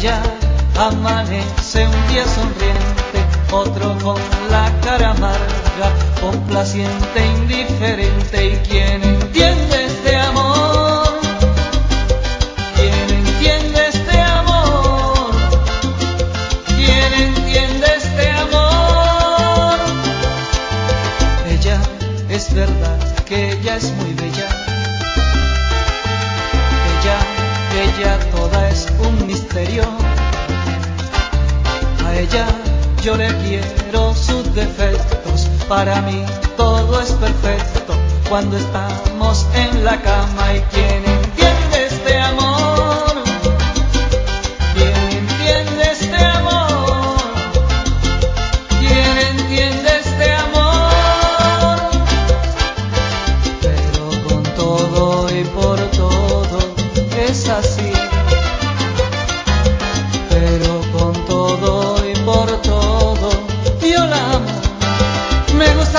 Ella amanece un día sonriente, otro con la cara amarga, complaciente, indiferente. ¿Y yo le quiero sus defectos. Para mí todo es perfecto cuando estamos en la cama y quién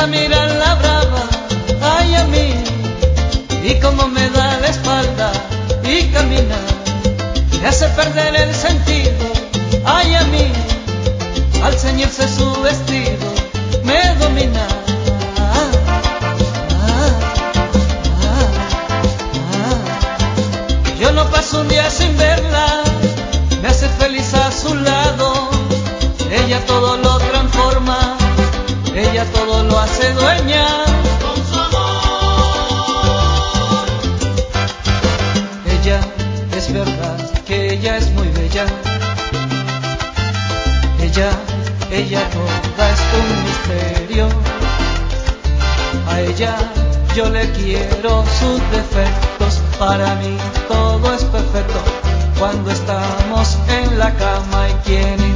Mirar la brava, ay a mí, y como me da la espalda y camina, me hace perder el sentido, ay a mí, al ceñirse su vestido, ella todo lo hace dueña. con su amor. Ella es verdad que ella es muy bella. Ella, ella toda es un misterio. A ella yo le quiero sus defectos. Para mí todo es perfecto cuando estamos en la cama y quien